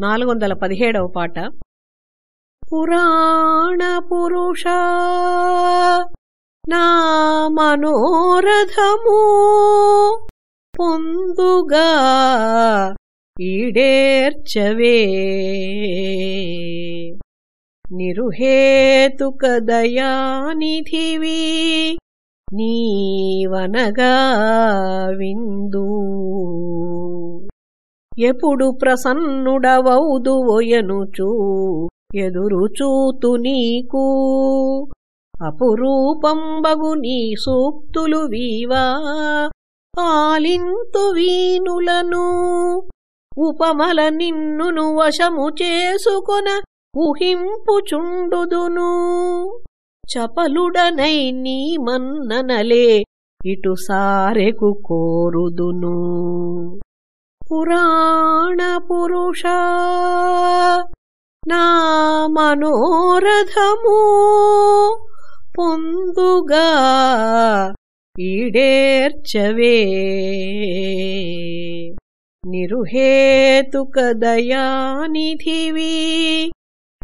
నాలుగు వందల పదిహేడవ పాట. పురాణ పురుష నా మనోరథము పొందుగా ఈడేర్చవే. నిరుహేతుక దయానిధివి నీవనగా విందూ. ఎప్పుడు ప్రసన్నుడవౌదు ఒయనుచూ ఎదురుచూతు నీకు. అపురూపంబగు నీ సూక్తులు వీవా పాలింతు వీనులను ఉపమల నిన్నును వశము చేసుకొన ఊహింపుచుండుదును. చపలుడనై నీ మన్ననలే ఇటు సారెకు కోరుదును. పురాణ పురుష నా మనోరథము పొందుగా ఈడేర్చవే. నిరుహేతుక దయానిధివి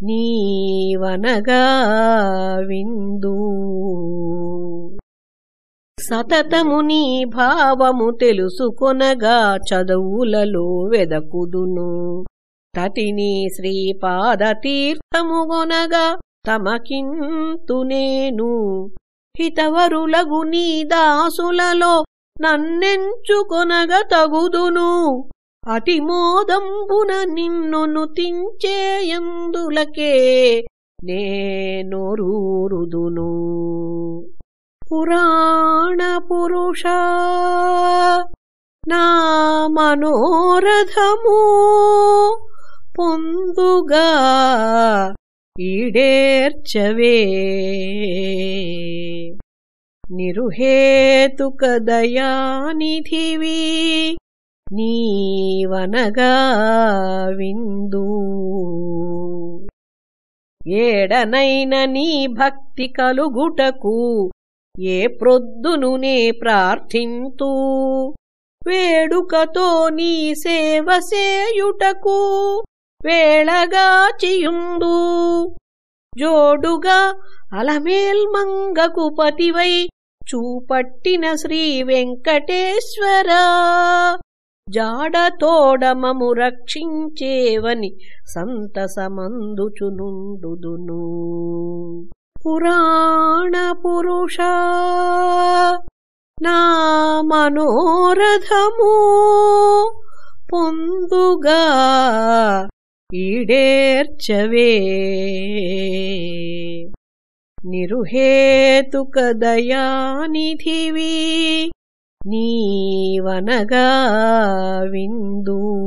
నీవనగా విందూ. సతతము నీ భావము తెలుసుకొనగా చదువులలో వెదకుదును. తతిని శ్రీపాదతీర్థముగొనగా తమకింతు నేను. హితవరులగు నీ దాసులలో నన్నెంచుకొనగ తగుదును. అతిమోదంబున నిన్ను తించేయందులకే నేనొరూరుదును పురా పురుష. నా మనోరథము పొందుగా ఈడేర్చవే. నిరుహేతుక దయానిధివి నీవనగా విందు. ఏడనైన నీ భక్తి కలుగుటకు ఏ ప్రొద్దును నే ప్రార్థింతూ వేడుకతో నీ సేవ సేయుటకు వేళగాచియుందు జోడుగా అలమేల్మంగకు పతివై చూపట్టిన శ్రీ వెంకటేశ్వర జాడతోడమము రక్షించేవని సంతసమందుచునుండుదును. పురాణపురుష. నా మనోరథము పొందుగా ఈడేర్చవే. నిరుహేతుక దయానిధివి నీవనగా విందూ.